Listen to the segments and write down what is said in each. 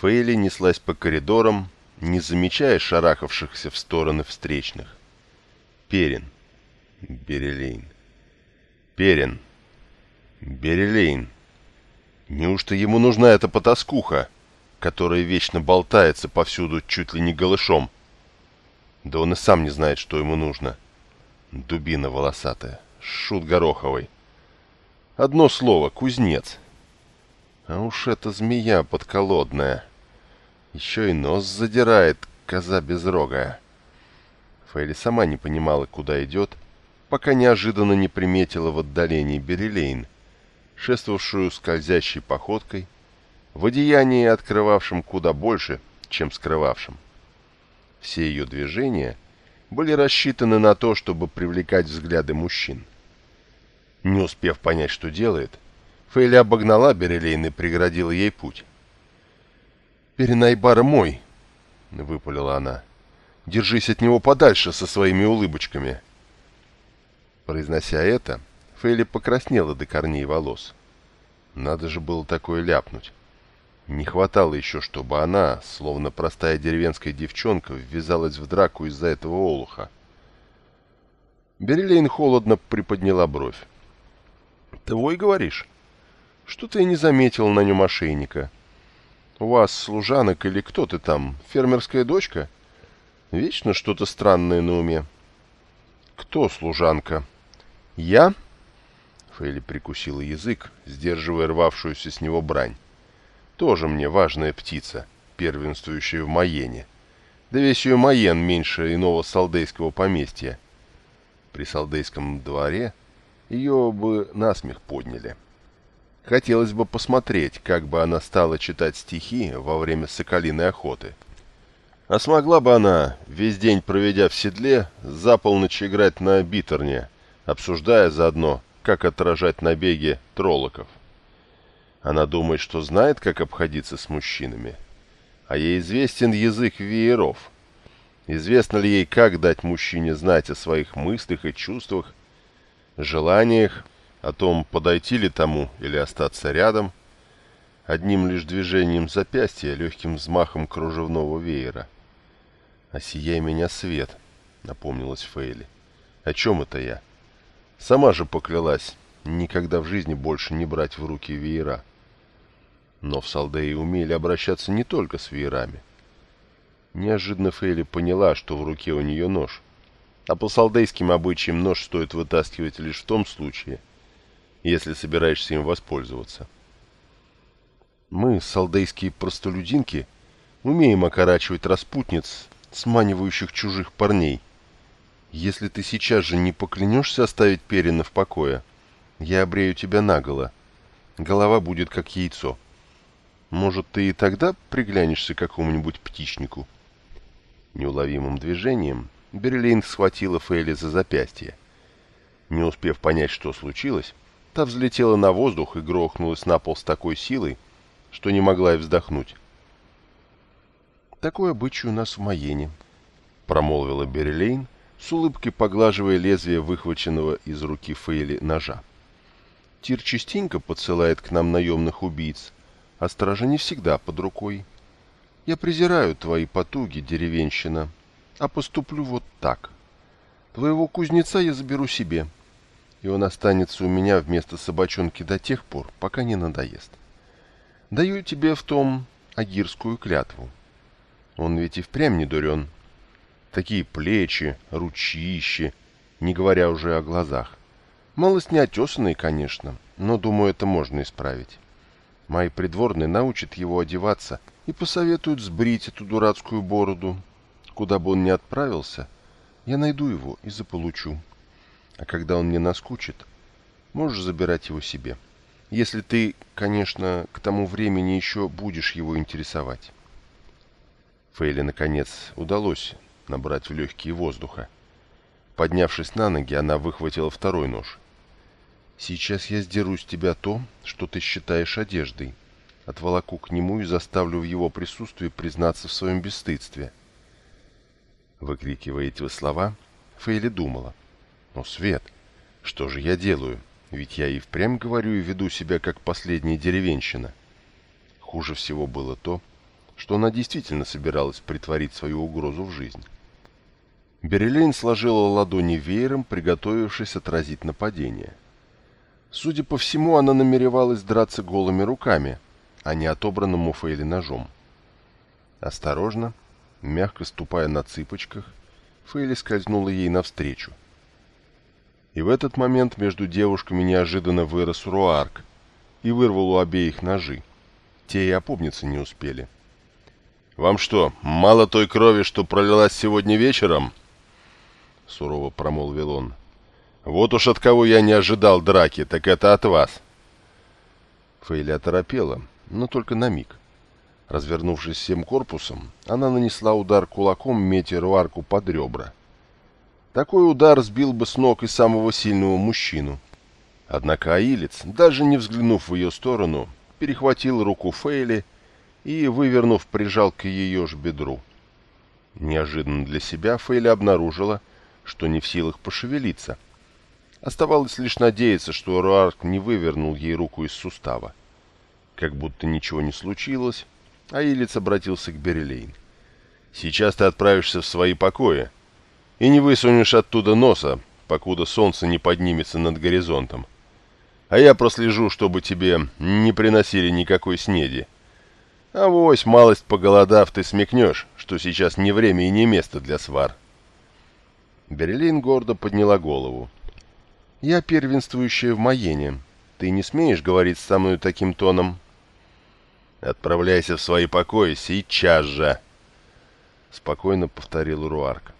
Фейли неслась по коридорам, не замечая шарахавшихся в стороны встречных. Перин. Берелейн. Перин. Берелейн. Неужто ему нужна эта потаскуха, которая вечно болтается повсюду чуть ли не голышом? Да он и сам не знает, что ему нужно. Дубина волосатая, шут гороховый. Одно слово — кузнец. А уж эта змея подколодная. Еще и нос задирает, коза безрогая. Фейли сама не понимала, куда идет, пока неожиданно не приметила в отдалении Берелейн, шествовавшую скользящей походкой, в одеянии, открывавшем куда больше, чем скрывавшем. Все ее движения были рассчитаны на то, чтобы привлекать взгляды мужчин. Не успев понять, что делает, Фейли обогнала Берелейн и преградила ей путь. «Перенайбар мой!» — выпалила она. «Держись от него подальше со своими улыбочками!» Произнося это, Фейли покраснела до корней волос. Надо же было такое ляпнуть. Не хватало еще, чтобы она, словно простая деревенская девчонка, ввязалась в драку из-за этого олуха. Берилейн холодно приподняла бровь. «Твой, говоришь? Что-то я не заметил на нем ошейника. У вас служанок или кто ты там, фермерская дочка? Вечно что-то странное на уме». «Кто служанка?» «Я?» Фейли прикусила язык, сдерживая рвавшуюся с него брань. Тоже мне важная птица, первенствующая в Маене. Да весь ее Маен меньше иного салдейского поместья. При салдейском дворе ее бы насмех подняли. Хотелось бы посмотреть, как бы она стала читать стихи во время соколиной охоты. А смогла бы она, весь день проведя в седле, за полночь играть на битерне, обсуждая заодно, как отражать набеги троллоков. Она думает, что знает, как обходиться с мужчинами. А ей известен язык вееров. Известно ли ей, как дать мужчине знать о своих мыслях и чувствах, желаниях, о том, подойти ли тому или остаться рядом, одним лишь движением запястья, легким взмахом кружевного веера. «Осияй меня, свет», — напомнилась Фейли. «О чем это я?» Сама же поклялась никогда в жизни больше не брать в руки веера. Но в Салдее умели обращаться не только с веерами. Неожиданно Фейли поняла, что в руке у нее нож. А по салдейским обычаям нож стоит вытаскивать лишь в том случае, если собираешься им воспользоваться. Мы, салдейские простолюдинки, умеем окорачивать распутниц, сманивающих чужих парней. Если ты сейчас же не поклянешься оставить Перина в покое, я обрею тебя наголо. Голова будет как яйцо. Может, ты и тогда приглянешься к какому-нибудь птичнику?» Неуловимым движением Берлин схватила Фейли за запястье. Не успев понять, что случилось, та взлетела на воздух и грохнулась на пол с такой силой, что не могла и вздохнуть. «Такой обычай у нас в Маене», — промолвила Берлейн, с улыбкой поглаживая лезвие выхваченного из руки Фейли ножа. «Тир частенько подсылает к нам наемных убийц, а стража не всегда под рукой. Я презираю твои потуги, деревенщина, а поступлю вот так. Твоего кузнеца я заберу себе, и он останется у меня вместо собачонки до тех пор, пока не надоест. Даю тебе в том агирскую клятву. Он ведь и впрямь не дурен. Такие плечи, ручищи, не говоря уже о глазах. Малость неотесанный, конечно, но, думаю, это можно исправить. Мои придворные научат его одеваться и посоветуют сбрить эту дурацкую бороду. Куда бы он ни отправился, я найду его и заполучу. А когда он мне наскучит, можешь забирать его себе. Если ты, конечно, к тому времени еще будешь его интересовать. Фейли, наконец, удалось набрать в легкие воздуха. Поднявшись на ноги, она выхватила второй нож — Сейчас я сдеру с тебя то, что ты считаешь одеждой. Отволоку к нему и заставлю в его присутствии признаться в своем бесстыдстве. Выкрикивая эти слова, Фейли думала. Но, Свет, что же я делаю? Ведь я и впрямь говорю и веду себя, как последняя деревенщина. Хуже всего было то, что она действительно собиралась притворить свою угрозу в жизнь. Берелейн сложила ладони веером, приготовившись отразить нападение. Судя по всему, она намеревалась драться голыми руками, а не отобранным у Фейли ножом. Осторожно, мягко ступая на цыпочках, Фейли скользнула ей навстречу. И в этот момент между девушками неожиданно вырос Руарк и вырвал у обеих ножи. Те и опомниться не успели. «Вам что, мало той крови, что пролилась сегодня вечером?» — сурово промолвил он. «Вот уж от кого я не ожидал драки, так это от вас». Фейли оторопела, но только на миг. Развернувшись всем корпусом, она нанесла удар кулаком метеру арку под ребра. Такой удар сбил бы с ног и самого сильного мужчину. Однако Аилец, даже не взглянув в ее сторону, перехватил руку Фейли и, вывернув, прижал к ее ж бедру. Неожиданно для себя Фейли обнаружила, что не в силах пошевелиться. Оставалось лишь надеяться, что Руарк не вывернул ей руку из сустава. Как будто ничего не случилось, а Илиц обратился к Берелейн. «Сейчас ты отправишься в свои покои и не высунешь оттуда носа, покуда солнце не поднимется над горизонтом. А я прослежу, чтобы тебе не приносили никакой снеди. А вось, малость поголодав, ты смекнешь, что сейчас не время и не место для свар». Берлин гордо подняла голову. «Я первенствующая в Маене. Ты не смеешь говорить со мной таким тоном?» «Отправляйся в свои покои сейчас же!» Спокойно повторил Руарк.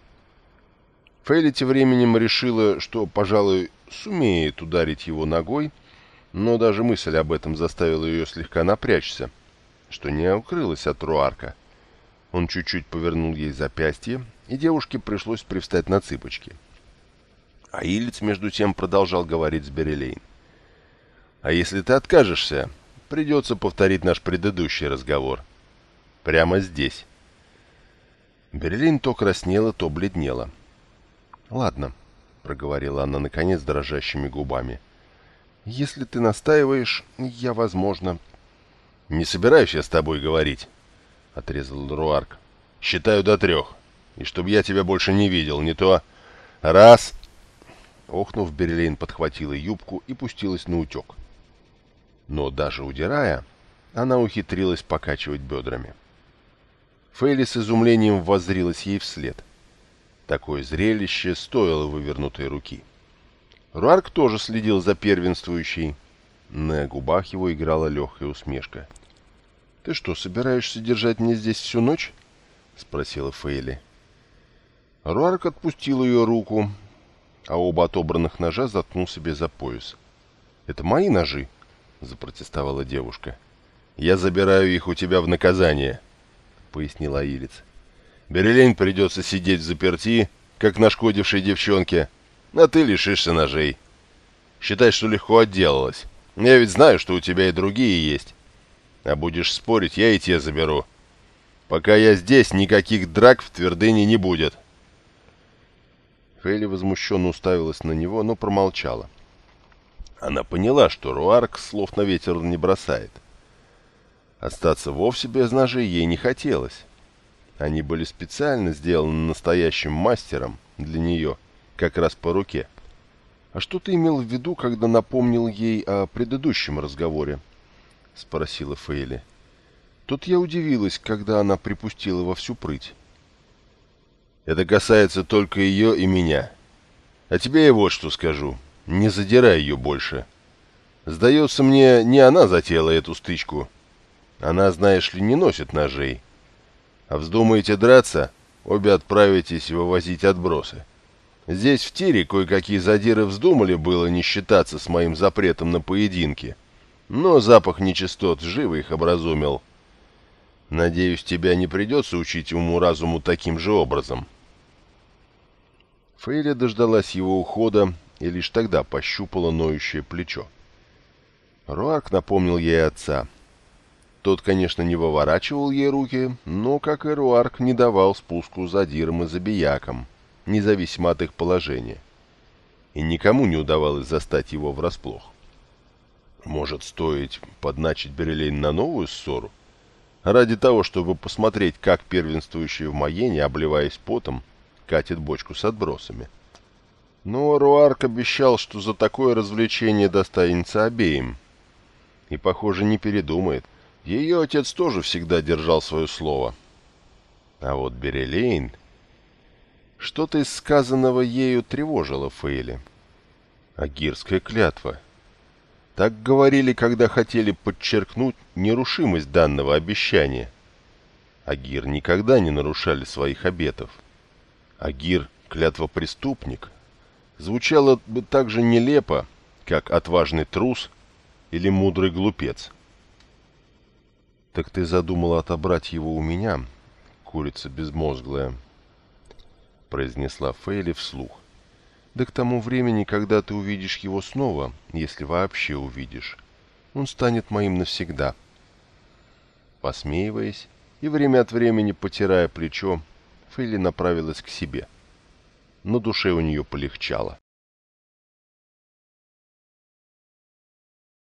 Фейли тем временем решила, что, пожалуй, сумеет ударить его ногой, но даже мысль об этом заставила ее слегка напрячься, что не укрылась от Руарка. Он чуть-чуть повернул ей запястье, и девушке пришлось привстать на цыпочки. А Илиц, между тем, продолжал говорить с Берелейн. «А если ты откажешься, придется повторить наш предыдущий разговор. Прямо здесь». Берлин то краснела, то бледнела. «Ладно», — проговорила она, наконец, дрожащими губами. «Если ты настаиваешь, я, возможно...» «Не собираюсь я с тобой говорить», — отрезал Руарк. «Считаю до трех, и чтобы я тебя больше не видел, не то... Раз...» Охнув, Берлин подхватила юбку и пустилась на утек. Но даже удирая, она ухитрилась покачивать бедрами. Фейли с изумлением воззрилась ей вслед. Такое зрелище стоило вывернутой руки. Руарк тоже следил за первенствующей. На губах его играла легкая усмешка. «Ты что, собираешься держать меня здесь всю ночь?» — спросила Фейли. Руарк отпустил ее руку, а оба отобранных ножа заткнул себе за пояс. «Это мои ножи», — запротестовала девушка. «Я забираю их у тебя в наказание», — пояснила Аилец. «Берелень придется сидеть в заперти, как нашкодившей девчонке, а ты лишишься ножей. Считай, что легко отделалась. Я ведь знаю, что у тебя и другие есть. А будешь спорить, я и те заберу. Пока я здесь, никаких драк в твердыне не будет». Фейли возмущенно уставилась на него, но промолчала. Она поняла, что Руарк слов на ветер не бросает. Остаться вовсе без ножей ей не хотелось. Они были специально сделаны настоящим мастером для нее, как раз по руке. «А что ты имел в виду, когда напомнил ей о предыдущем разговоре?» — спросила Фейли. Тут я удивилась, когда она припустила во всю прыть. «Это касается только ее и меня. А тебе я вот что скажу. Не задирай ее больше. Сдается мне, не она затеяла эту стычку. Она, знаешь ли, не носит ножей. А вздумаете драться, обе отправитесь вывозить отбросы. Здесь в тире кое-какие задиры вздумали было не считаться с моим запретом на поединки. Но запах нечистот живо их образумил. Надеюсь, тебя не придется учить уму-разуму таким же образом. Фейля дождалась его ухода и лишь тогда пощупала ноющее плечо. Руарк напомнил ей отца. Тот, конечно, не выворачивал ей руки, но, как и Руарк, не давал спуску задирам и забиякам, независимо от их положения. И никому не удавалось застать его врасплох. Может, стоит подначить Берелейн на новую ссору? ради того, чтобы посмотреть, как первенствующий в Майене, обливаясь потом, катит бочку с отбросами. Но Руарк обещал, что за такое развлечение достанется обеим. И, похоже, не передумает. Ее отец тоже всегда держал свое слово. А вот Берелейн... Что-то из сказанного ею тревожило Фейли. Агирская клятва. Так говорили, когда хотели подчеркнуть нерушимость данного обещания. Агир никогда не нарушали своих обетов. Агир — клятва преступник. Звучало бы так же нелепо, как отважный трус или мудрый глупец. «Так ты задумала отобрать его у меня, курица безмозглая?» — произнесла Фейли вслух. «Да к тому времени, когда ты увидишь его снова, если вообще увидишь, он станет моим навсегда». Посмеиваясь и время от времени потирая плечо, Фейли направилась к себе. На душе у нее полегчало.